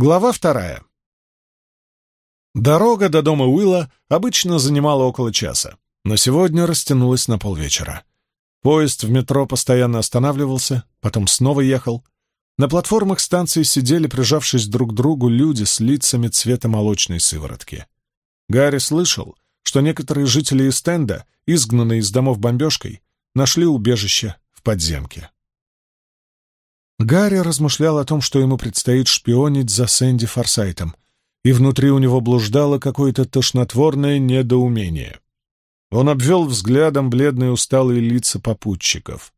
Глава вторая. Дорога до дома Уилла обычно занимала около часа, но сегодня растянулась на полвечера. Поезд в метро постоянно останавливался, потом снова ехал. На платформах станции сидели, прижавшись друг к другу, люди с лицами цвета молочной сыворотки. Гарри слышал, что некоторые жители из стенда, изгнанные из домов бомбежкой, нашли убежище в подземке. Гарри размышлял о том, что ему предстоит шпионить за Сэнди Форсайтом, и внутри у него блуждало какое-то тошнотворное недоумение. Он обвел взглядом бледные усталые лица попутчиков.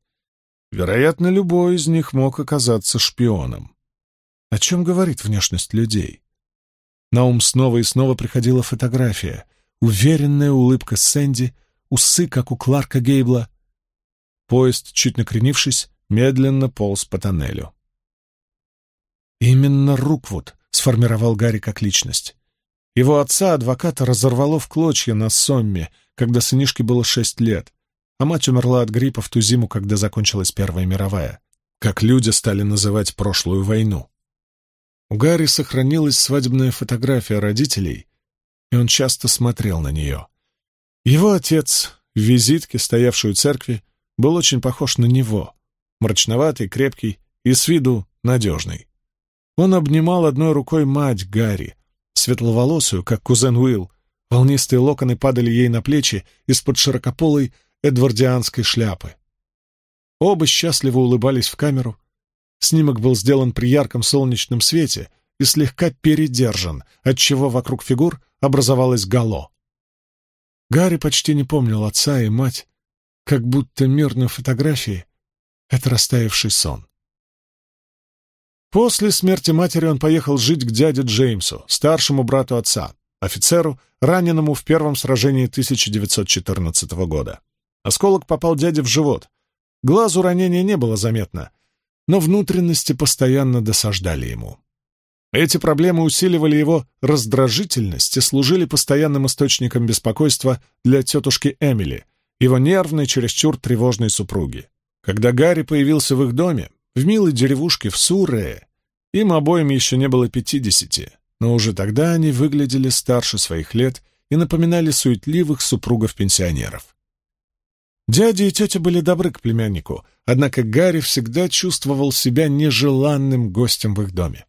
Вероятно, любой из них мог оказаться шпионом. О чем говорит внешность людей? На ум снова и снова приходила фотография, уверенная улыбка Сэнди, усы, как у Кларка Гейбла. Поезд, чуть накренившись, медленно полз по тоннелю. Именно Руквуд сформировал Гарри как личность. Его отца, адвоката, разорвало в клочья на Сомме, когда сынишке было шесть лет, а мать умерла от гриппа в ту зиму, когда закончилась Первая мировая, как люди стали называть прошлую войну. У Гарри сохранилась свадебная фотография родителей, и он часто смотрел на нее. Его отец, в визитке, стоявшей у церкви, был очень похож на него, мрачноватый, крепкий и с виду надежный. Он обнимал одной рукой мать Гарри, светловолосую, как кузен Уилл. Волнистые локоны падали ей на плечи из-под широкополой эдвардианской шляпы. Оба счастливо улыбались в камеру. Снимок был сделан при ярком солнечном свете и слегка передержан, отчего вокруг фигур образовалось гало. Гарри почти не помнил отца и мать, как будто мир на фотографии это растаявший сон. После смерти матери он поехал жить к дяде Джеймсу, старшему брату отца, офицеру, раненому в первом сражении 1914 года. Осколок попал дяде в живот. Глазу ранения не было заметно, но внутренности постоянно досаждали ему. Эти проблемы усиливали его раздражительность и служили постоянным источником беспокойства для тетушки Эмили, его нервной, чересчур тревожной супруги. Когда Гарри появился в их доме, в милой деревушке в Сурее, им обоим еще не было пятидесяти, но уже тогда они выглядели старше своих лет и напоминали суетливых супругов-пенсионеров. Дядя и тетя были добры к племяннику, однако Гарри всегда чувствовал себя нежеланным гостем в их доме.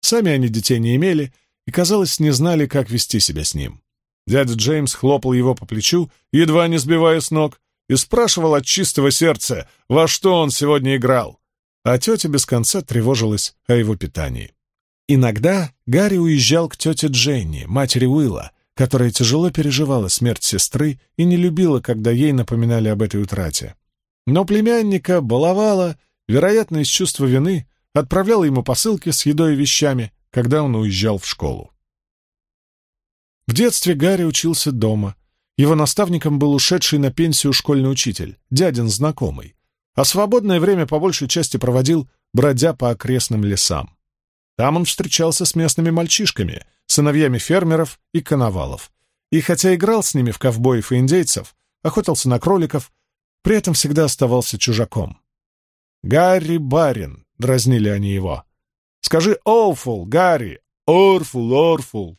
Сами они детей не имели и, казалось, не знали, как вести себя с ним. Дядя Джеймс хлопал его по плечу, едва не сбивая с ног, и спрашивал от чистого сердца, во что он сегодня играл, а тетя без конца тревожилась о его питании. Иногда Гарри уезжал к тете Дженни, матери Уилла, которая тяжело переживала смерть сестры и не любила, когда ей напоминали об этой утрате. Но племянника баловала, вероятно, из чувства вины, отправляла ему посылки с едой и вещами, когда он уезжал в школу. В детстве Гарри учился дома, его наставником был ушедший на пенсию школьный учитель, дядин знакомый, а свободное время по большей части проводил, бродя по окрестным лесам. Там он встречался с местными мальчишками, сыновьями фермеров и коновалов, и хотя играл с ними в ковбоев и индейцев, охотился на кроликов, при этом всегда оставался чужаком. «Гарри Барин», — дразнили они его. «Скажи «Оуфул», Гарри! Орфул, Орфул!»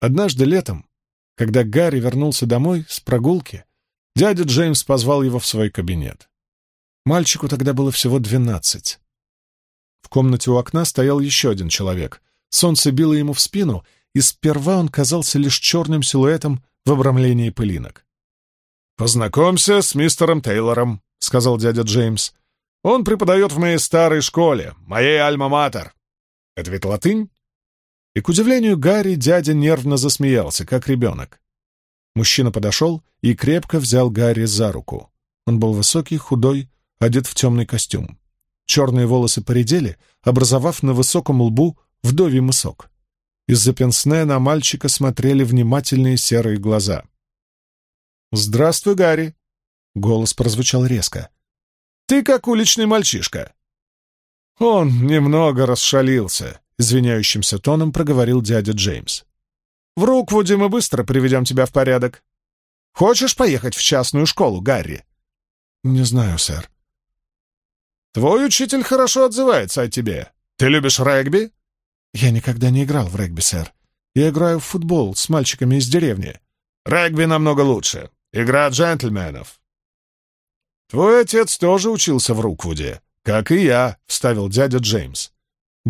Однажды летом когда Гарри вернулся домой с прогулки, дядя Джеймс позвал его в свой кабинет. Мальчику тогда было всего двенадцать. В комнате у окна стоял еще один человек. Солнце било ему в спину, и сперва он казался лишь черным силуэтом в обрамлении пылинок. «Познакомься с мистером Тейлором», — сказал дядя Джеймс. «Он преподает в моей старой школе, моей альма-матер». «Это ведь латынь?» И, к удивлению Гарри, дядя нервно засмеялся, как ребенок. Мужчина подошел и крепко взял Гарри за руку. Он был высокий, худой, одет в темный костюм. Черные волосы поредели, образовав на высоком лбу вдовий мысок. Из-за пенсне на мальчика смотрели внимательные серые глаза. «Здравствуй, Гарри!» — голос прозвучал резко. «Ты как уличный мальчишка!» Он немного расшалился, извиняющимся тоном проговорил дядя Джеймс. «В Руквуде мы быстро приведем тебя в порядок. Хочешь поехать в частную школу, Гарри?» «Не знаю, сэр». «Твой учитель хорошо отзывается о тебе. Ты любишь регби?» «Я никогда не играл в регби, сэр. Я играю в футбол с мальчиками из деревни». «Регби намного лучше. Игра джентльменов». «Твой отец тоже учился в Руквуде, как и я», — вставил дядя Джеймс.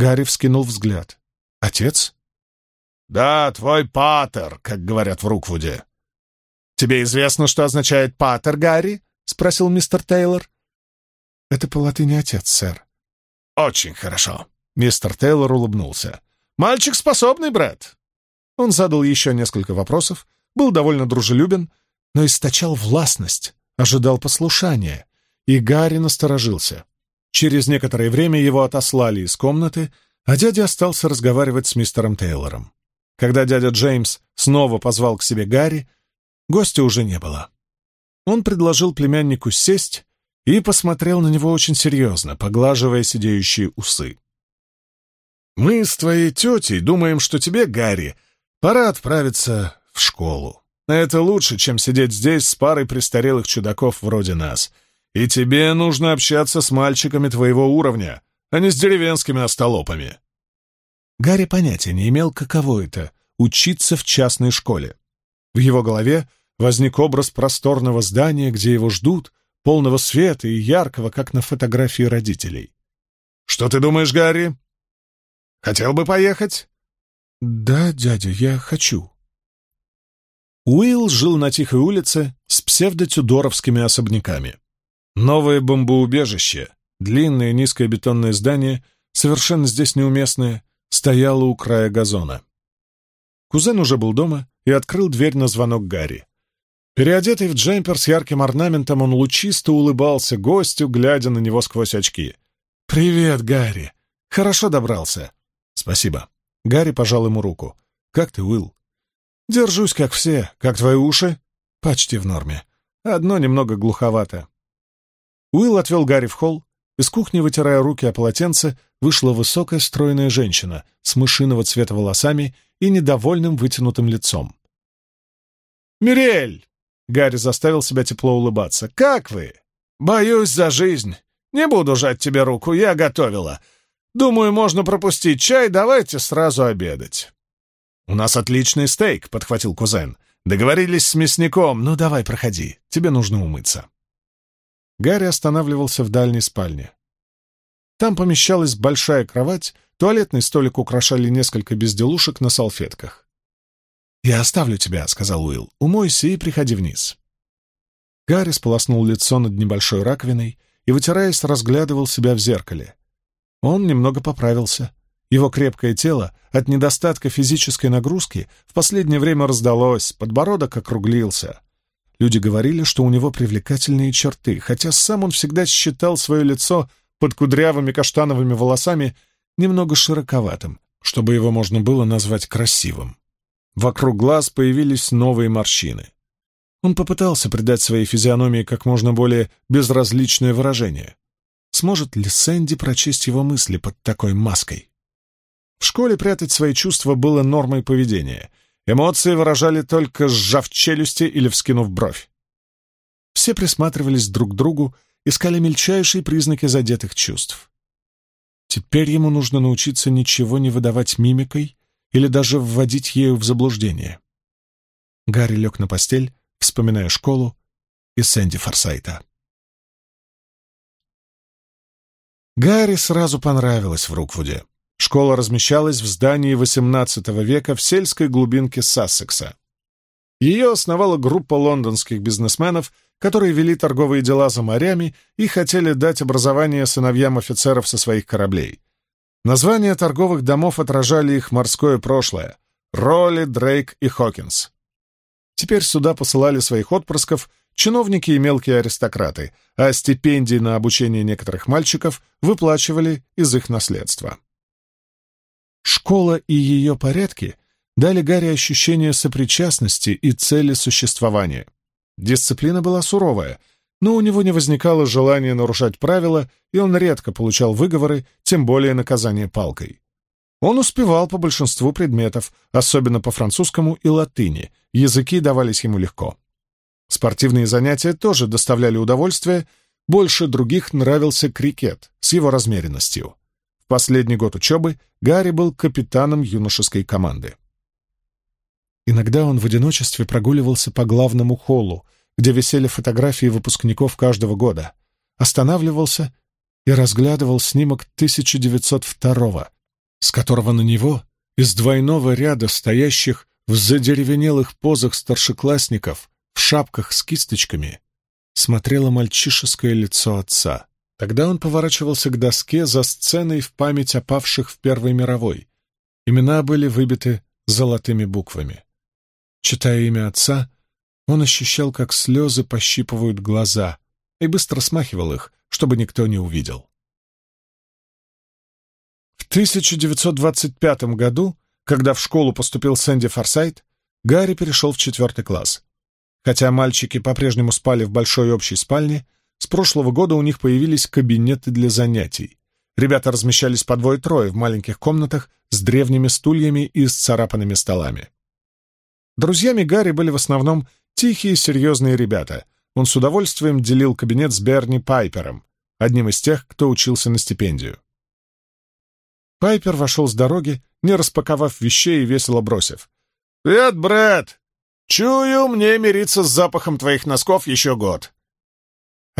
Гарри вскинул взгляд. «Отец?» «Да, твой патер, как говорят в Руквуде». «Тебе известно, что означает патер, Гарри?» — спросил мистер Тейлор. «Это по латыни отец, сэр». «Очень хорошо». Мистер Тейлор улыбнулся. «Мальчик способный, брат». Он задал еще несколько вопросов, был довольно дружелюбен, но источал властность, ожидал послушания, и Гарри насторожился. Через некоторое время его отослали из комнаты, а дядя остался разговаривать с мистером Тейлором. Когда дядя Джеймс снова позвал к себе Гарри, гостя уже не было. Он предложил племяннику сесть и посмотрел на него очень серьезно, поглаживая сидеющие усы. «Мы с твоей тетей думаем, что тебе, Гарри, пора отправиться в школу. Это лучше, чем сидеть здесь с парой престарелых чудаков вроде нас. И тебе нужно общаться с мальчиками твоего уровня, а не с деревенскими остолопами». Гарри понятия не имел, каково это — учиться в частной школе. В его голове возник образ просторного здания, где его ждут, полного света и яркого, как на фотографии родителей. «Что ты думаешь, Гарри? Хотел бы поехать?» «Да, дядя, я хочу». Уилл жил на тихой улице с псевдотюдоровскими особняками. Новое бомбоубежище, длинное низкое бетонное здание, совершенно здесь неуместное, стояло у края газона. Кузен уже был дома и открыл дверь на звонок Гарри. Переодетый в джемпер с ярким орнаментом, он лучисто улыбался гостю, глядя на него сквозь очки. «Привет, Гарри! Хорошо добрался!» «Спасибо». Гарри пожал ему руку. «Как ты, Уилл?» «Держусь, как все. Как твои уши?» «Почти в норме. Одно немного глуховато». Уилл отвел Гарри в холл. Из кухни, вытирая руки о полотенце, вышла высокая стройная женщина с мышиного цвета волосами и недовольным вытянутым лицом. «Мирель!» — Гарри заставил себя тепло улыбаться. «Как вы?» «Боюсь за жизнь. Не буду жать тебе руку, я готовила. Думаю, можно пропустить чай, давайте сразу обедать». «У нас отличный стейк», — подхватил кузен. «Договорились с мясником. Ну, давай, проходи. Тебе нужно умыться». Гарри останавливался в дальней спальне. Там помещалась большая кровать, туалетный столик украшали несколько безделушек на салфетках. «Я оставлю тебя», — сказал Уилл. «Умойся и приходи вниз». Гарри сполоснул лицо над небольшой раковиной и, вытираясь, разглядывал себя в зеркале. Он немного поправился. Его крепкое тело от недостатка физической нагрузки в последнее время раздалось, подбородок округлился. Люди говорили, что у него привлекательные черты, хотя сам он всегда считал свое лицо под кудрявыми каштановыми волосами немного широковатым, чтобы его можно было назвать красивым. Вокруг глаз появились новые морщины. Он попытался придать своей физиономии как можно более безразличное выражение. Сможет ли Сэнди прочесть его мысли под такой маской? В школе прятать свои чувства было нормой поведения. Эмоции выражали только сжав челюсти или вскинув бровь. Все присматривались друг к другу, искали мельчайшие признаки задетых чувств. Теперь ему нужно научиться ничего не выдавать мимикой или даже вводить ею в заблуждение. Гарри лег на постель, вспоминая школу и Сэнди Форсайта. Гарри сразу понравилось в Руквуде. Школа размещалась в здании XVIII века в сельской глубинке Сассекса. Ее основала группа лондонских бизнесменов, которые вели торговые дела за морями и хотели дать образование сыновьям офицеров со своих кораблей. Названия торговых домов отражали их морское прошлое — Ролли, Дрейк и Хокинс. Теперь сюда посылали своих отпрысков чиновники и мелкие аристократы, а стипендии на обучение некоторых мальчиков выплачивали из их наследства. Школа и ее порядки дали Гарри ощущение сопричастности и цели существования. Дисциплина была суровая, но у него не возникало желания нарушать правила, и он редко получал выговоры, тем более наказание палкой. Он успевал по большинству предметов, особенно по французскому и латыни, языки давались ему легко. Спортивные занятия тоже доставляли удовольствие, больше других нравился крикет с его размеренностью. Последний год учебы Гарри был капитаном юношеской команды. Иногда он в одиночестве прогуливался по главному холлу, где висели фотографии выпускников каждого года, останавливался и разглядывал снимок 1902 с которого на него из двойного ряда стоящих в задеревенелых позах старшеклассников в шапках с кисточками смотрело мальчишеское лицо отца. Тогда он поворачивался к доске за сценой в память о павших в Первой мировой. Имена были выбиты золотыми буквами. Читая имя отца, он ощущал, как слезы пощипывают глаза, и быстро смахивал их, чтобы никто не увидел. В 1925 году, когда в школу поступил Сэнди Форсайт, Гарри перешел в четвертый класс. Хотя мальчики по-прежнему спали в большой общей спальне, с прошлого года у них появились кабинеты для занятий. Ребята размещались по двое-трое в маленьких комнатах с древними стульями и с царапанными столами. Друзьями Гарри были в основном тихие, серьезные ребята. Он с удовольствием делил кабинет с Берни Пайпером, одним из тех, кто учился на стипендию. Пайпер вошел с дороги, не распаковав вещей и весело бросив. «Привет, Брэд! Чую, мне мириться с запахом твоих носков еще год!»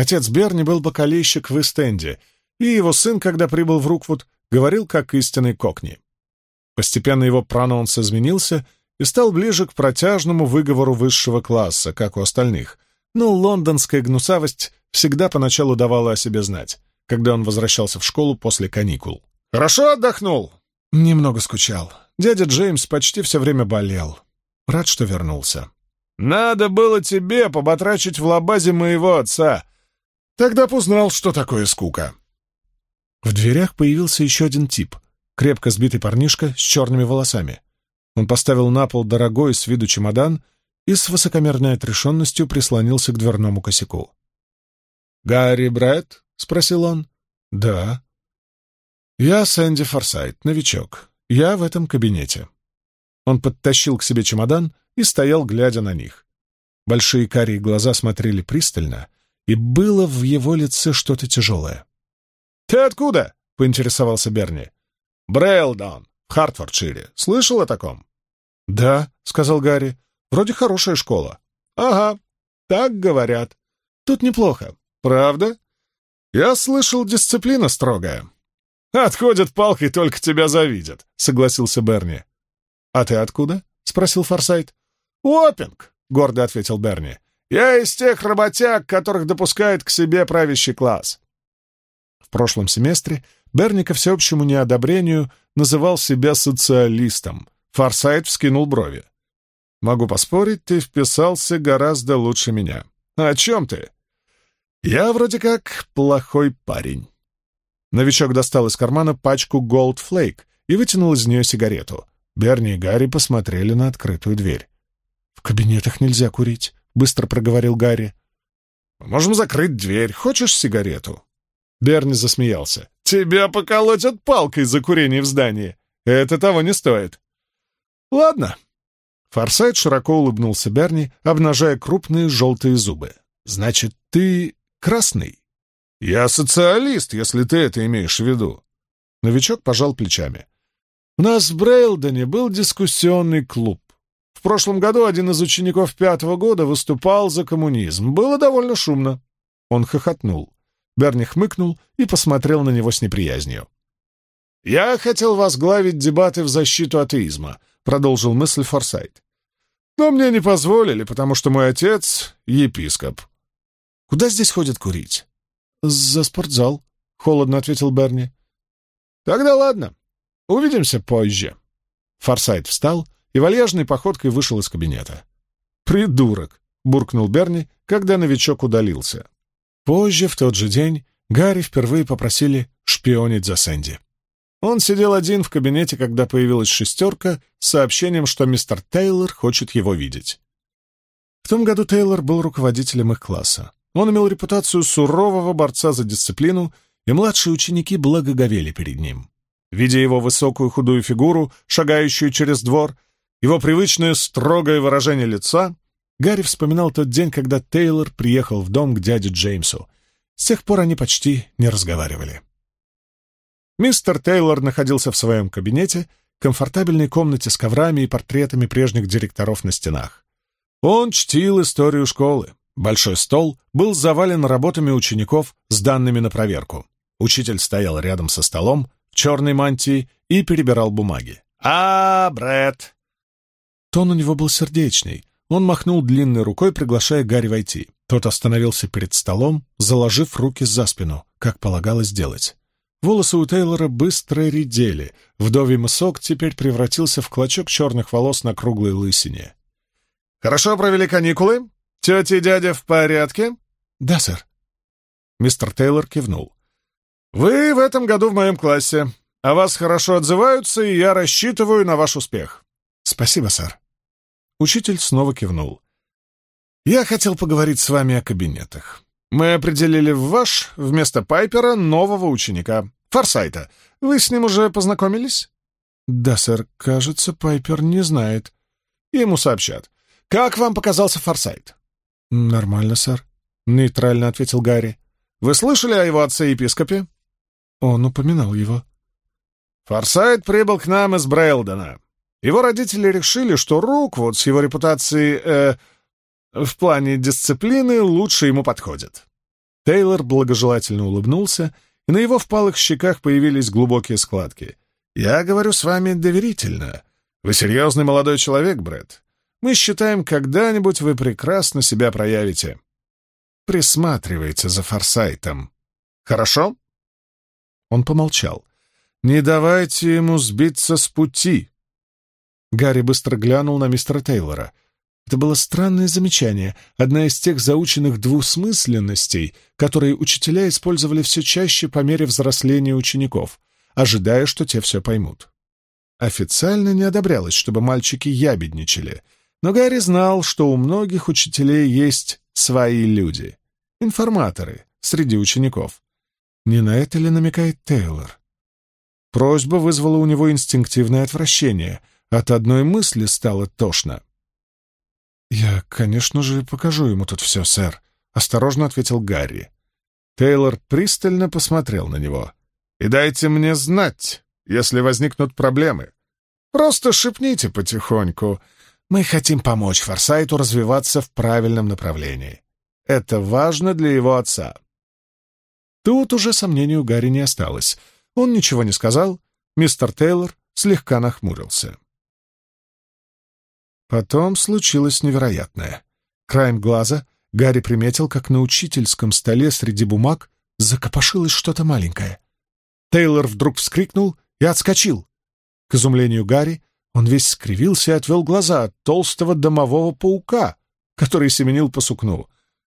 Отец Берни был бокалейщик в Эстенде, и его сын, когда прибыл в Руквуд, говорил как истинный кокни. Постепенно его прононс изменился и стал ближе к протяжному выговору высшего класса, как у остальных, но лондонская гнусавость всегда поначалу давала о себе знать, когда он возвращался в школу после каникул. «Хорошо отдохнул?» «Немного скучал. Дядя Джеймс почти все время болел. Рад, что вернулся». «Надо было тебе поботрачить в лабазе моего отца. Тогда б узнал, что такое скука». В дверях появился еще один тип, крепко сбитый парнишка с черными волосами. Он поставил на пол дорогой с виду чемодан и с высокомерной отрешенностью прислонился к дверному косяку. «Гарри Брэд?» — спросил он. «Да». «Я Сэнди Форсайт, новичок. Я в этом кабинете». Он подтащил к себе чемодан и стоял, глядя на них. Большие карие глаза смотрели пристально, и было в его лице что-то тяжелое. «Ты откуда?» — поинтересовался Берни. «Брейлдаун, в Хартфордшире. Слышал о таком?» «Да», — сказал Гарри. «Вроде хорошая школа». «Ага, так говорят. Тут неплохо. Правда?» «Я слышал, дисциплина строгая. «Отходят палкой, только тебя завидят», — согласился Берни. «А ты откуда?» — спросил Форсайт. «Уоппинг», — гордо ответил Берни. «Я из тех работяг, которых допускает к себе правящий класс». В прошлом семестре Берни, ко всеобщему неодобрению, называл себя социалистом. Форсайт вскинул брови. «Могу поспорить, ты вписался гораздо лучше меня. О чем ты?» «Я вроде как плохой парень». Новичок достал из кармана пачку Gold Flake и вытянул из нее сигарету. Берни и Гарри посмотрели на открытую дверь. «В кабинетах нельзя курить», — быстро проговорил Гарри. «Можем закрыть дверь. Хочешь сигарету?» Берни засмеялся. «Тебя поколотят палкой за курение в здании. Это того не стоит». «Ладно». Форсайт широко улыбнулся Берни, обнажая крупные желтые зубы. «Значит, ты красный?» «Я социалист, если ты это имеешь в виду». Новичок пожал плечами. «У нас в Брейлдене был дискуссионный клуб. В прошлом году один из учеников пятого года выступал за коммунизм. Было довольно шумно». Он хохотнул. Берни хмыкнул и посмотрел на него с неприязнью. «Я хотел возглавить дебаты в защиту атеизма», — продолжил мысль Форсайт. «Но мне не позволили, потому что мой отец — епископ». «Куда здесь ходят курить?» «За спортзал», — холодно ответил Берни. «Тогда ладно. Увидимся позже». Форсайт встал и вальяжной походкой вышел из кабинета. «Придурок!» — буркнул Берни, когда новичок удалился. Позже, в тот же день, Гарри впервые попросили шпионить за Сэнди. Он сидел один в кабинете, когда появилась шестерка с сообщением, что мистер Тейлор хочет его видеть. В том году Тейлор был руководителем их класса. Он имел репутацию сурового борца за дисциплину, и младшие ученики благоговели перед ним. Видя его высокую худую фигуру, шагающую через двор, его привычное строгое выражение лица, Гарри вспоминал тот день, когда Тейлор приехал в дом к дяде Джеймсу. С тех пор они почти не разговаривали. Мистер Тейлор находился в своем кабинете, комфортабельной комнате с коврами и портретами прежних директоров на стенах. Он чтил историю школы. Большой стол был завален работами учеников с данными на проверку. Учитель стоял рядом со столом в черной мантии и перебирал бумаги. «А, Брэд!» Тон у него был сердечный. Он махнул длинной рукой, приглашая Гарри войти. Тот остановился перед столом, заложив руки за спину, как полагалось делать. Волосы у Тейлора быстро редели. Вдовий мысок теперь превратился в клочок черных волос на круглой лысине. «Хорошо провели каникулы? Тетя и дядя в порядке?» «Да, сэр». Мистер Тейлор кивнул. «Вы в этом году в моем классе. О вас хорошо отзываются, и я рассчитываю на ваш успех». «Спасибо, сэр». Учитель снова кивнул. «Я хотел поговорить с вами о кабинетах. Мы определили в ваш вместо Пайпера нового ученика, Форсайта. Вы с ним уже познакомились?» «Да, сэр. Кажется, Пайпер не знает». Ему сообщат. «Как вам показался Форсайт?» «Нормально, сэр», — нейтрально ответил Гарри. «Вы слышали о его отце-епископе?» Он упоминал его. «Форсайт прибыл к нам из Брейлдена. Его родители решили, что Руквуд с его репутацией э, в плане дисциплины лучше ему подходит. Тейлор благожелательно улыбнулся, и на его впалых щеках появились глубокие складки. «Я говорю с вами доверительно. Вы серьезный молодой человек, Брэд. Мы считаем, когда-нибудь вы прекрасно себя проявите. Присматривайте за Форсайтом. Хорошо?» Он помолчал. «Не давайте ему сбиться с пути». Гарри быстро глянул на мистера Тейлора. Это было странное замечание, одна из тех заученных двусмысленностей, которые учителя использовали все чаще по мере взросления учеников, ожидая, что те все поймут. Официально не одобрялось, чтобы мальчики ябедничали, но Гарри знал, что у многих учителей есть свои люди, информаторы среди учеников. Не на это ли намекает Тейлор? Просьба вызвала у него инстинктивное отвращение. От одной мысли стало тошно. «Я, конечно же, покажу ему тут все, сэр», — осторожно ответил Гарри. Тейлор пристально посмотрел на него. «И дайте мне знать, если возникнут проблемы. Просто шепните потихоньку. Мы хотим помочь Форсайту развиваться в правильном направлении. Это важно для его отца». Тут уже сомнений у Гарри не осталось. Он ничего не сказал. Мистер Тейлор слегка нахмурился. Потом случилось невероятное. Краем глаза Гарри приметил, как на учительском столе среди бумаг закопошилось что-то маленькое. Тейлор вдруг вскрикнул и отскочил. К изумлению Гарри он весь скривился и отвел глаза от толстого домового паука, который семенил по сукну.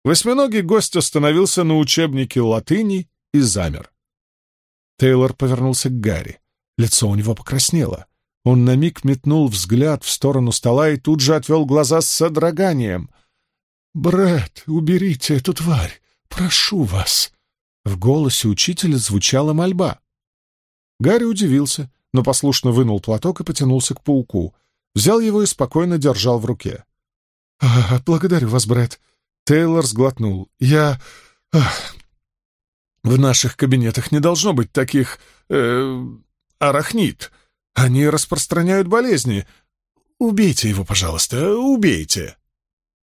Восьминогий гость остановился на учебнике латыни и замер. Тейлор повернулся к Гарри. Лицо у него покраснело. Он на миг метнул взгляд в сторону стола и тут же отвел глаза с содроганием. «Брэд, уберите эту тварь! Прошу вас!» В голосе учителя звучала мольба. Гарри удивился, но послушно вынул платок и потянулся к пауку. Взял его и спокойно держал в руке. «А, «Благодарю вас, Брэд!» Тейлор сглотнул. «Я... Ах, в наших кабинетах не должно быть таких... Э, арахнит!» Они распространяют болезни. Убейте его, пожалуйста, убейте!»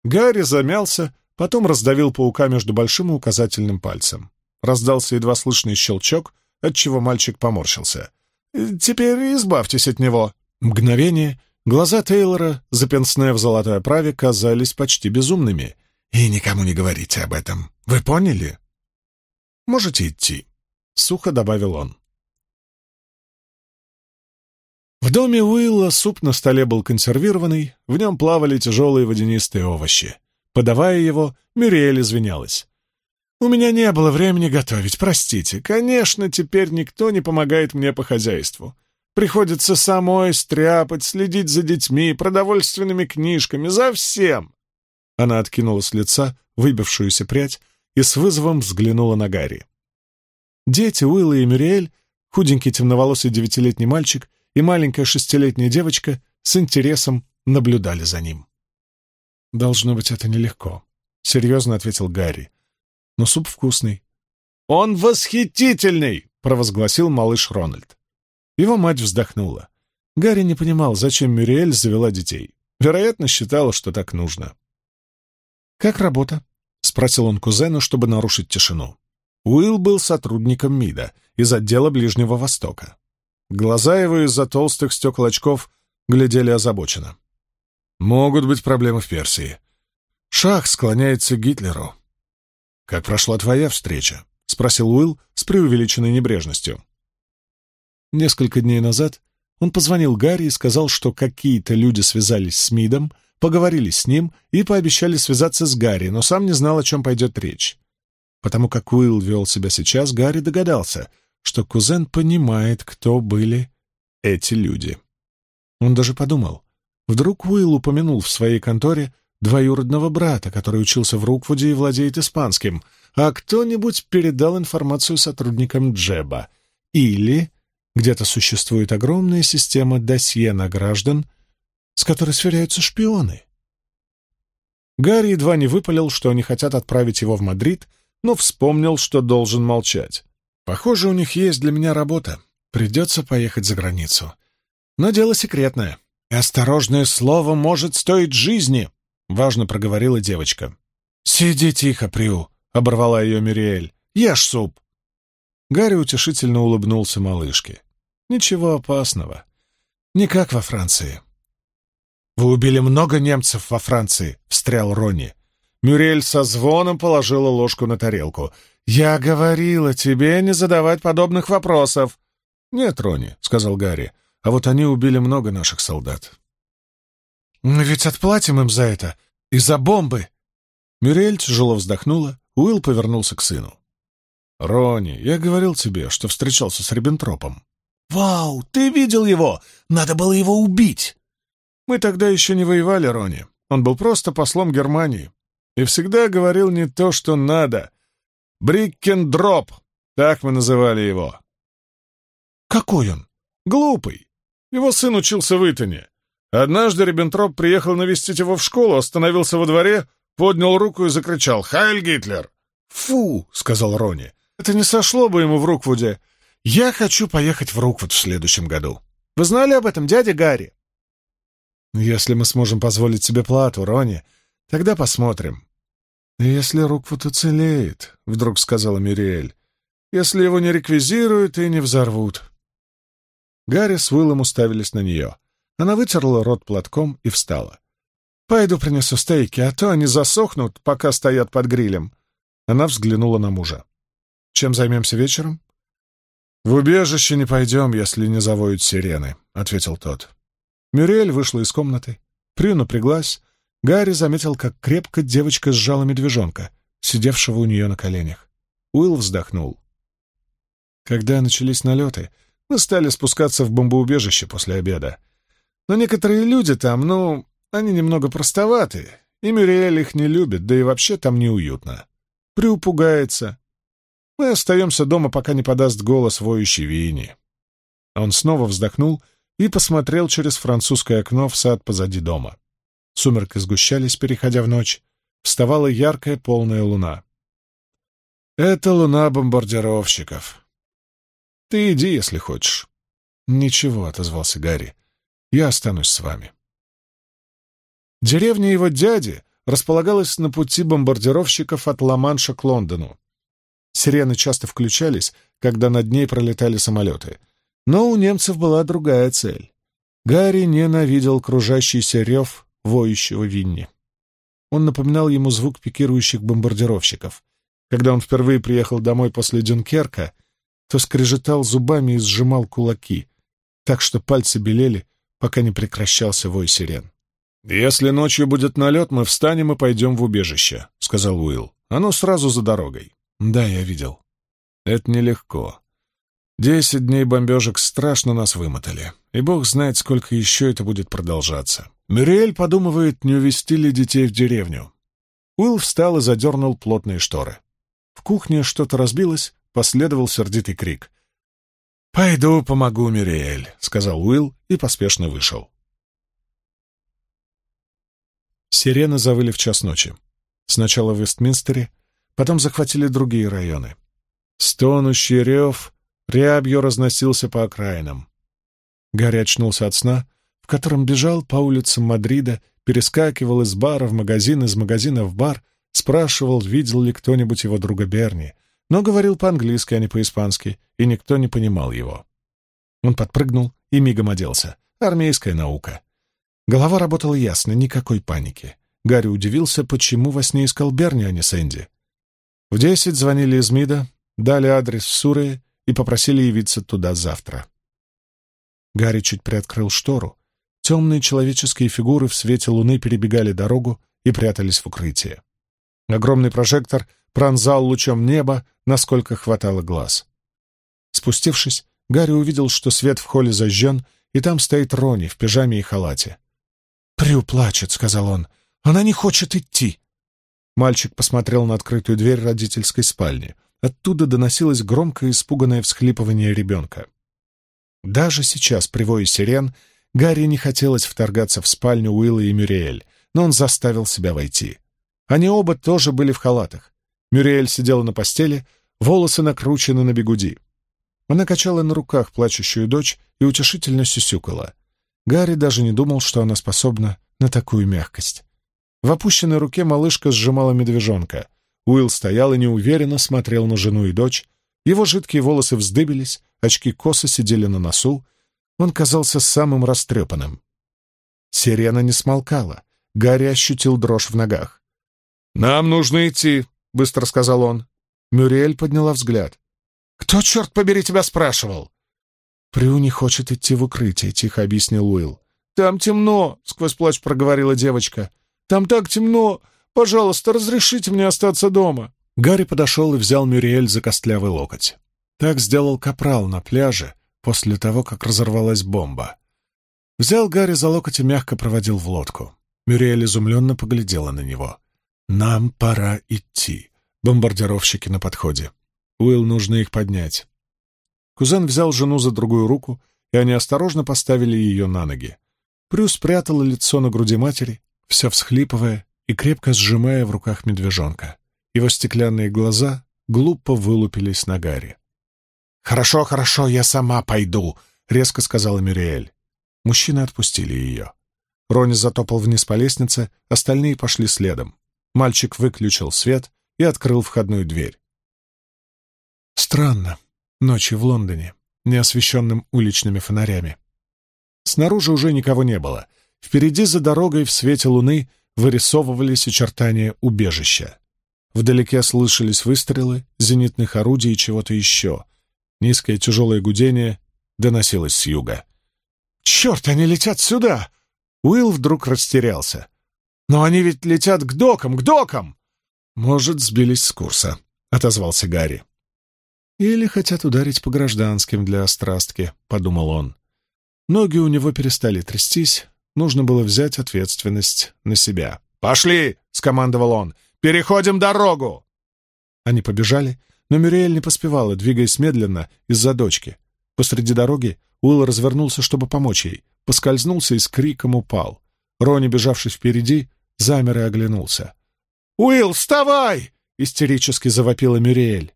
Гарри замялся, потом раздавил паука между большим и указательным пальцем. Раздался едва слышный щелчок, отчего мальчик поморщился. «Теперь избавьтесь от него!» Мгновение глаза Тейлора, запенсне в золотой оправе, казались почти безумными. «И никому не говорите об этом. Вы поняли?» «Можете идти», — сухо добавил он. В доме Уилла суп на столе был консервированный, в нем плавали тяжелые водянистые овощи. Подавая его, Мюриэль извинялась. «У меня не было времени готовить, простите. Конечно, теперь никто не помогает мне по хозяйству. Приходится самой стряпать, следить за детьми, продовольственными книжками, за всем!» Она откинула с лица выбившуюся прядь и с вызовом взглянула на Гарри. Дети Уилла и Мюриэль, худенький темноволосый девятилетний мальчик — и маленькая шестилетняя девочка с интересом наблюдали за ним. «Должно быть, это нелегко», — серьезно ответил Гарри. «Но суп вкусный. «Он восхитительный!» — провозгласил малыш Рональд. Его мать вздохнула. Гарри не понимал, зачем Мюриэль завела детей. Вероятно, считала, что так нужно. «Как работа?» — спросил он кузена, чтобы нарушить тишину. Уилл был сотрудником МИДа из отдела Ближнего Востока. Глаза его из-за толстых стекол очков глядели озабоченно. «Могут быть проблемы в Персии. Шах склоняется к Гитлеру». «Как прошла твоя встреча?» — спросил Уилл с преувеличенной небрежностью. Несколько дней назад он позвонил Гарри и сказал, что какие-то люди связались с МИДом, поговорили с ним и пообещали связаться с Гарри, но сам не знал, о чем пойдет речь. Потому как Уилл вел себя сейчас, Гарри догадался, что кузен понимает, кто были эти люди. Он даже подумал, вдруг Уилл упомянул в своей конторе двоюродного брата, который учился в Руквуде и владеет испанским, а кто-нибудь передал информацию сотрудникам Джеба. Или где-то существует огромная система досье на граждан, с которой сверяются шпионы. Гарри едва не выпалил, что они хотят отправить его в Мадрид, но вспомнил, что должен молчать. «Похоже, у них есть для меня работа. Придется поехать за границу. Но дело секретное. И осторожное слово может стоить жизни», — важно проговорила девочка. «Сиди тихо, Приу», — оборвала ее Мириэль. «Ешь суп». Гарри утешительно улыбнулся малышке. «Ничего опасного. Не как во Франции». «Вы убили много немцев во Франции», — встрял Ронни. Мюрель со звоном положила ложку на тарелку. «Я говорила тебе не задавать подобных вопросов». «Нет, Ронни», — сказал Гарри, — «а вот они убили много наших солдат». «Мы ведь отплатим им за это, из-за бомбы». Мюрель тяжело вздохнула, Уилл повернулся к сыну. «Ронни, я говорил тебе, что встречался с Риббентропом». «Вау, ты видел его? Надо было его убить!» «Мы тогда еще не воевали, Ронни. Он был просто послом Германии. И всегда говорил не то, что надо. Бриккендроп, так мы называли его». «Какой он?» «Глупый. Его сын учился в Итоне. Однажды Риббентроп приехал навестить его в школу, остановился во дворе, поднял руку и закричал «Хайль Гитлер!» «Фу!» — сказал Ронни. Это не сошло бы ему в Руквуде. Я хочу поехать в Руквуд в следующем году. Вы знали об этом, дядя Гарри? Если мы сможем позволить себе плату, Ронни, тогда посмотрим. Если Руквуд уцелеет, — вдруг сказала Мириэль, — если его не реквизируют и не взорвут. Гарри с Уиллом уставились на нее. Она вытерла рот платком и встала. «Пойду принесу стейки, а то они засохнут, пока стоят под грилем». Она взглянула на мужа. Чем займемся вечером? В убежище не пойдем, если не завоют сирены, ответил тот. Мюрель вышла из комнаты. Прю напряглась. Гарри заметил, как крепко девочка сжала медвежонка, сидевшего у нее на коленях. Уилл вздохнул. Когда начались налеты, мы стали спускаться в бомбоубежище после обеда. Но некоторые люди там, ну, они немного простоваты, и Мюриэль их не любит, да и вообще там неуютно. Прю пугается, мы остаемся дома, пока не подаст голос воющий Винни. Он снова вздохнул и посмотрел через французское окно в сад позади дома. Сумерки сгущались, переходя в ночь. Вставала яркая полная луна. «Это луна бомбардировщиков. Ты иди, если хочешь». «Ничего», — отозвался Гарри. «Я останусь с вами». Деревня его дяди располагалась на пути бомбардировщиков от Ла-Манша к Лондону. Сирены часто включались, когда над ней пролетали самолеты. Но у немцев была другая цель. Гарри ненавидел кружащийся рев воющего Винни. Он напоминал ему звук пикирующих бомбардировщиков. Когда он впервые приехал домой после Дюнкерка, то скрежетал зубами и сжимал кулаки, так что пальцы белели, пока не прекращался вой сирен. «Если ночью будет налет, мы встанем и пойдем в убежище», — сказал Уилл. «Оно сразу за дорогой». Да, я видел. Это нелегко. Десять дней бомбежек страшно нас вымотали, и бог знает, сколько еще это будет продолжаться. Мюриэль подумывает, не увезти ли детей в деревню. Уилл встал и задернул плотные шторы. В кухне что-то разбилось, последовал сердитый крик. «Пойду помогу, Мюриэль», — сказал Уилл и поспешно вышел. Сирены завыли в час ночи. Сначала в Вестминстере, Потом захватили другие районы. Стонущий рев рябью разносился по окраинам. Гарри очнулся от сна, в котором бежал по улицам Мадрида, перескакивал из бара в магазин, из магазина в бар, спрашивал, видел ли кто-нибудь его друга Берни, но говорил по-английски, а не по-испански, и никто не понимал его. Он подпрыгнул и мигом оделся. Армейская наука. Голова работала ясно, никакой паники. Гарри удивился, почему во сне искал Берни, а не Сэнди. В десять звонили из МИДа, дали адрес в Сурее и попросили явиться туда завтра. Гарри чуть приоткрыл штору. Темные человеческие фигуры в свете луны перебегали дорогу и прятались в укрытие. Огромный прожектор пронзал лучом небо, насколько хватало глаз. Спустившись, Гарри увидел, что свет в холле зажжен, и там стоит Рони в пижаме и халате. «Прю плачет», — сказал он. «Она не хочет идти». Мальчик посмотрел на открытую дверь родительской спальни. Оттуда доносилось громкое испуганное всхлипывание ребенка. Даже сейчас, при вое сирен, Гарри не хотелось вторгаться в спальню Уилла и Мюриэль, но он заставил себя войти. Они оба тоже были в халатах. Мюриэль сидела на постели, волосы накручены на бегуди. Она качала на руках плачущую дочь и утешительно сюсюкала. Гарри даже не думал, что она способна на такую мягкость. В опущенной руке малышка сжимала медвежонка. Уилл стоял и неуверенно смотрел на жену и дочь. Его жидкие волосы вздыбились, очки косо сидели на носу. Он казался самым растрепанным. Сирена не смолкала. Гарри ощутил дрожь в ногах. «Нам нужно идти», — быстро сказал он. Мюриэль подняла взгляд. «Кто, черт побери, тебя спрашивал?» «Прю не хочет идти в укрытие», — тихо объяснил Уилл. «Там темно», — сквозь плач проговорила девочка. «Там так темно. Пожалуйста, разрешите мне остаться дома». Гарри подошел и взял Мюриэль за костлявый локоть. Так сделал капрал на пляже после того, как разорвалась бомба. Взял Гарри за локоть и мягко проводил в лодку. Мюриэль изумленно поглядела на него. «Нам пора идти. Бомбардировщики на подходе. Уилл, нужно их поднять». Кузен взял жену за другую руку, и они осторожно поставили ее на ноги. Прю спрятала лицо на груди матери, вся всхлипывая и крепко сжимая в руках медвежонка. Его стеклянные глаза глупо вылупились на Гарри. «Хорошо, хорошо, я сама пойду», — резко сказала Мюриэль. Мужчины отпустили ее. Рони затопал вниз по лестнице, остальные пошли следом. Мальчик выключил свет и открыл входную дверь. Странно. Ночью в Лондоне, не освещенным уличными фонарями. Снаружи уже никого не было. Впереди за дорогой в свете луны вырисовывались очертания убежища. Вдалеке слышались выстрелы, зенитных орудий и чего-то еще. Низкое тяжелое гудение доносилось с юга. «Черт, они летят сюда!» Уилл вдруг растерялся. «Но они ведь летят к докам, к докам!» «Может, сбились с курса», — отозвался Гарри. «Или хотят ударить по гражданским для острастки», — подумал он. Ноги у него перестали трястись, нужно было взять ответственность на себя. «Пошли!» — скомандовал он. «Переходим дорогу!» Они побежали, но Мюриэль не поспевала, двигаясь медленно из-за дочки. Посреди дороги Уилл развернулся, чтобы помочь ей, поскользнулся и с криком упал. Рони, бежавший впереди, замер и оглянулся. «Уилл, вставай!» — истерически завопила Мюриэль.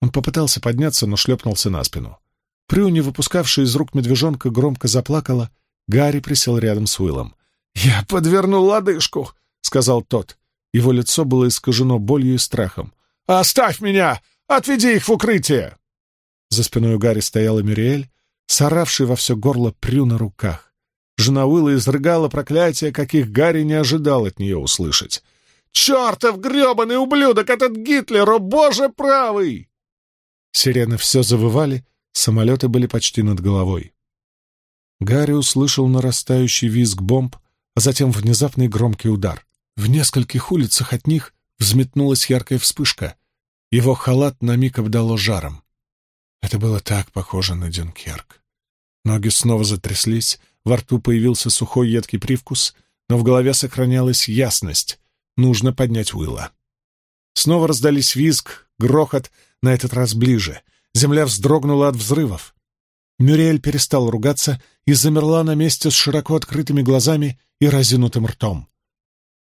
Он попытался подняться, но шлепнулся на спину. Прю, не выпускавшая из рук медвежонка, громко заплакала. Гарри присел рядом с Уиллом. «Я подвернул лодыжку», — сказал тот. Его лицо было искажено болью и страхом. «Оставь меня! Отведи их в укрытие!» За спиной у Гарри стояла Мюриэль, соравший во все горло Прю на руках. Жена Уилла изрыгала проклятия, каких Гарри не ожидал от нее услышать. «Чертов гребаный ублюдок, этот Гитлер, о боже правый!» Сирены все завывали, самолеты были почти над головой. Гарри услышал нарастающий визг бомб, а затем внезапный громкий удар. В нескольких улицах от них взметнулась яркая вспышка. Его халат на миг обдало жаром. Это было так похоже на Дюнкерк. Ноги снова затряслись, во рту появился сухой едкий привкус, но в голове сохранялась ясность. Нужно поднять Уилла. Снова раздались визг, грохот, на этот раз ближе. Земля вздрогнула от взрывов. Мюриэль перестал ругаться и замерла на месте с широко открытыми глазами и разинутым ртом.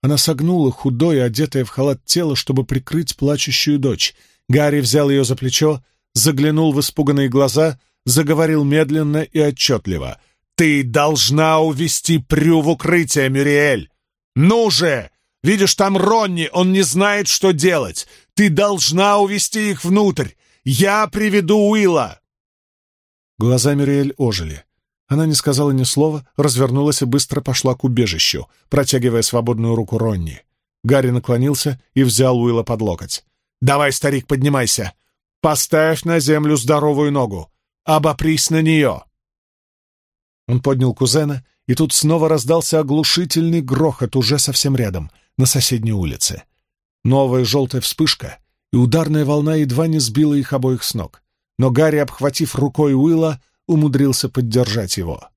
Она согнула худое, одетое в халат тело, чтобы прикрыть плачущую дочь. Гарри взял ее за плечо, заглянул в испуганные глаза, заговорил медленно и отчетливо. «Ты должна увести Прю в укрытие, Мюриэль! Ну же! Видишь, там Ронни, он не знает, что делать! Ты должна увести их внутрь! Я приведу Уилла!» Глаза Мюриэль ожили. Она не сказала ни слова, развернулась и быстро пошла к убежищу, протягивая свободную руку Ронни. Гарри наклонился и взял Уилла под локоть. «Давай, старик, поднимайся! Поставь на землю здоровую ногу! Обопрись на нее!» Он поднял кузена, и тут снова раздался оглушительный грохот уже совсем рядом, на соседней улице. Новая желтая вспышка, и ударная волна едва не сбила их обоих с ног. Но Гарри, обхватив рукой Уилла, умудрился поддержать его.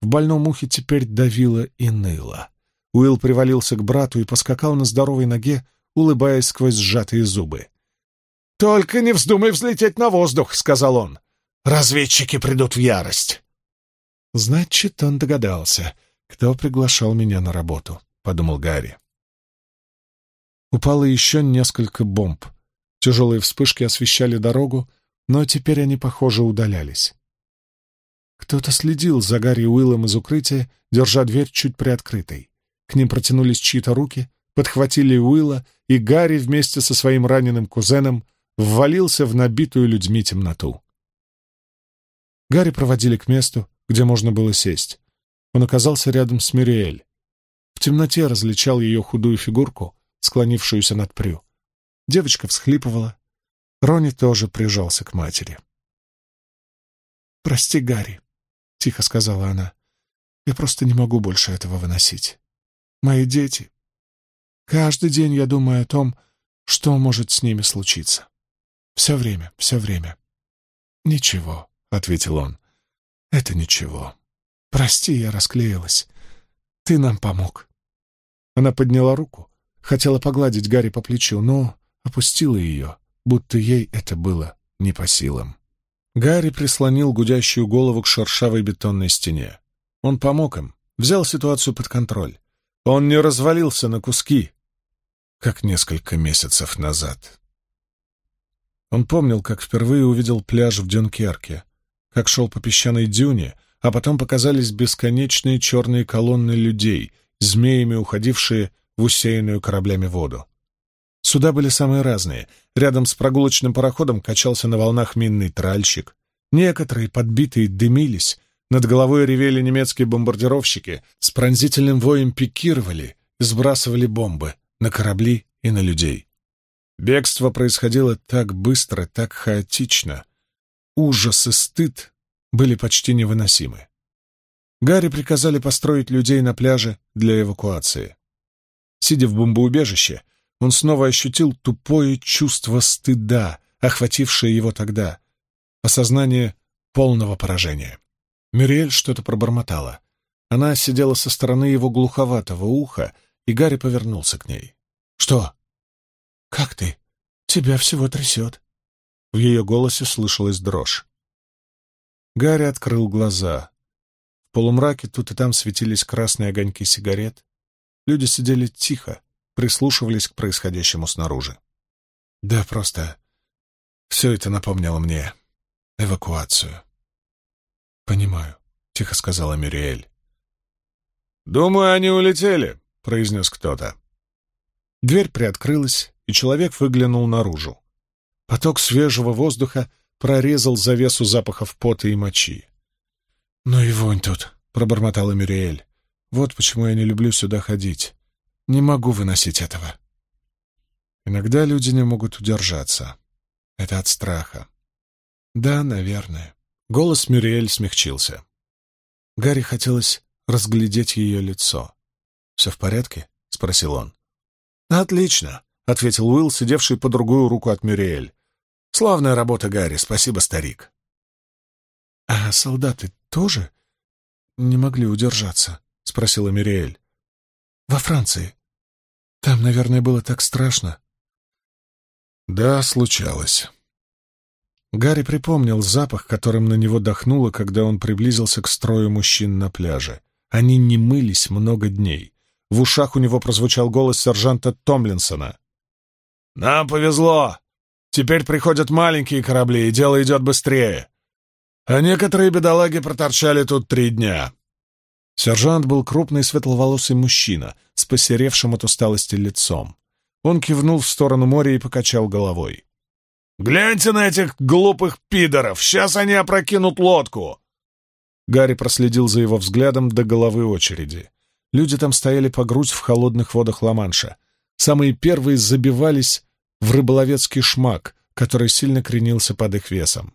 В больном ухе теперь давило и ныло. Уилл привалился к брату и поскакал на здоровой ноге, улыбаясь сквозь сжатые зубы. «Только не вздумай взлететь на воздух», — сказал он. «Разведчики придут в ярость». «Значит, он догадался, кто приглашал меня на работу», — подумал Гарри. Упало еще несколько бомб. Тяжелые вспышки освещали дорогу, но теперь они, похоже, удалялись. Кто-то следил за Гарри Уиллом из укрытия, держа дверь чуть приоткрытой. К ним протянулись чьи-то руки, подхватили Уилла, и Гарри вместе со своим раненым кузеном ввалился в набитую людьми темноту. Гарри проводили к месту, где можно было сесть. Он оказался рядом с Мириэль. В темноте различал ее худую фигурку, склонившуюся над Прю. Девочка всхлипывала. Рони тоже прижался к матери. «Прости, Гарри», — тихо сказала она. «Я просто не могу больше этого выносить. Мои дети. Каждый день я думаю о том, что может с ними случиться. Все время, все время». «Ничего», — ответил он. «Это ничего. Прости, я расклеилась. Ты нам помог». Она подняла руку, хотела погладить Гарри по плечу, но опустила ее, будто ей это было не по силам. Гарри прислонил гудящую голову к шершавой бетонной стене. Он помог им, взял ситуацию под контроль. Он не развалился на куски, как несколько месяцев назад. Он помнил, как впервые увидел пляж в Дюнкерке, как шел по песчаной дюне, а потом показались бесконечные черные колонны людей, змеями уходившие в усеянную кораблями воду. Суда были самые разные. Рядом с прогулочным пароходом качался на волнах минный тральщик. Некоторые, подбитые, дымились. Над головой ревели немецкие бомбардировщики, с пронзительным воем пикировали и сбрасывали бомбы на корабли и на людей. Бегство происходило так быстро, так хаотично. Ужас и стыд были почти невыносимы. Гарри приказали построить людей на пляже для эвакуации. Сидя в бомбоубежище, он снова ощутил тупое чувство стыда, охватившее его тогда, осознание полного поражения. Мюриэль что-то пробормотала. Она сидела со стороны его глуховатого уха, и Гарри повернулся к ней. «Что?» «Как ты? Тебя всего трясет». В ее голосе слышалась дрожь. Гарри открыл глаза. В полумраке тут и там светились красные огоньки сигарет. Люди сидели тихо, прислушивались к происходящему снаружи. Да, просто все это напомнило мне эвакуацию. «Понимаю», — тихо сказала Мюриэль. «Думаю, они улетели», — произнес кто-то. Дверь приоткрылась, и человек выглянул наружу. Поток свежего воздуха прорезал завесу запахов пота и мочи. «Ну и вонь тут», — пробормотала Мюриэль. «Вот почему я не люблю сюда ходить. Не могу выносить этого. Иногда люди не могут удержаться. Это от страха. Да, наверное. Голос Мюриэль смягчился. Гарри хотелось разглядеть ее лицо. «Все в порядке?» — спросил он. «Отлично», — ответил Уилл, сидевший по другую руку от Мюриэль. «Славная работа, Гарри, спасибо, старик». «А солдаты тоже не могли удержаться?» — спросила Мюриэль. «Во Франции. Там, наверное, было так страшно. Да, случалось. Гарри припомнил запах, которым на него дохнуло, когда он приблизился к строю мужчин на пляже. Они не мылись много дней. В ушах у него прозвучал голос сержанта Томлинсона. «Нам повезло! Теперь приходят маленькие корабли, и дело идет быстрее. А некоторые бедолаги проторчали тут три дня. Сержант был крупный светловолосый мужчина с посеревшим от усталости лицом. Он кивнул в сторону моря и покачал головой. «Гляньте на этих глупых пидоров! Сейчас они опрокинут лодку!» Гарри проследил за его взглядом до головы очереди. Люди там стояли по грудь в холодных водах Ла-Манша. Самые первые забивались в рыболовецкий шмак, который сильно кренился под их весом.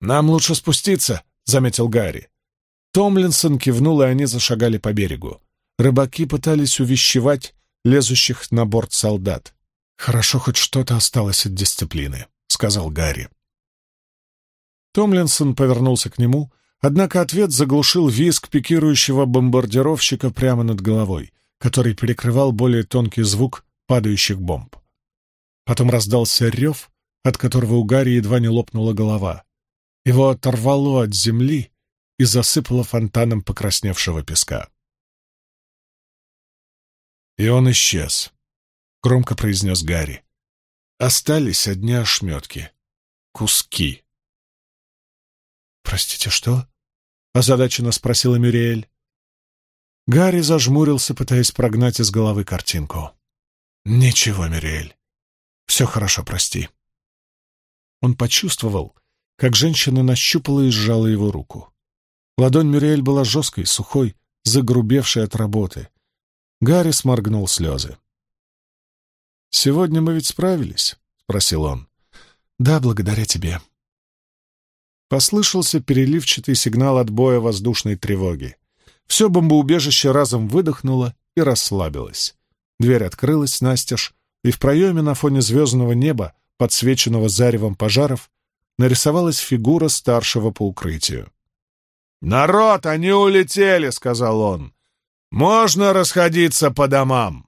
«Нам лучше спуститься», — заметил Гарри. Томлинсон кивнул, и они зашагали по берегу. Рыбаки пытались увещевать лезущих на борт солдат. «Хорошо, хоть что-то осталось от дисциплины», — сказал Гарри. Томлинсон повернулся к нему, однако ответ заглушил визг пикирующего бомбардировщика прямо над головой, который перекрывал более тонкий звук падающих бомб. Потом раздался рев, от которого у Гарри едва не лопнула голова. Его оторвало от земли и засыпало фонтаном покрасневшего песка. И он исчез громко произнес Гарри. Остались одни ошметки. Куски. «Простите, что?» — озадаченно спросила Мюриэль. Гарри зажмурился, пытаясь прогнать из головы картинку. «Ничего, Мюриэль. Все хорошо, прости». Он почувствовал, как женщина нащупала и сжала его руку. Ладонь Мюриэль была жесткой, сухой, загрубевшей от работы. Гарри сморгнул слезы. «Сегодня мы ведь справились?» — спросил он. «Да, благодаря тебе». Послышался переливчатый сигнал отбоя воздушной тревоги. Все бомбоубежище разом выдохнуло и расслабилось. Дверь открылась настежь, и в проеме на фоне звездного неба, подсвеченного заревом пожаров, нарисовалась фигура старшего по укрытию. «Народ, они улетели!» — сказал он. «Можно расходиться по домам!»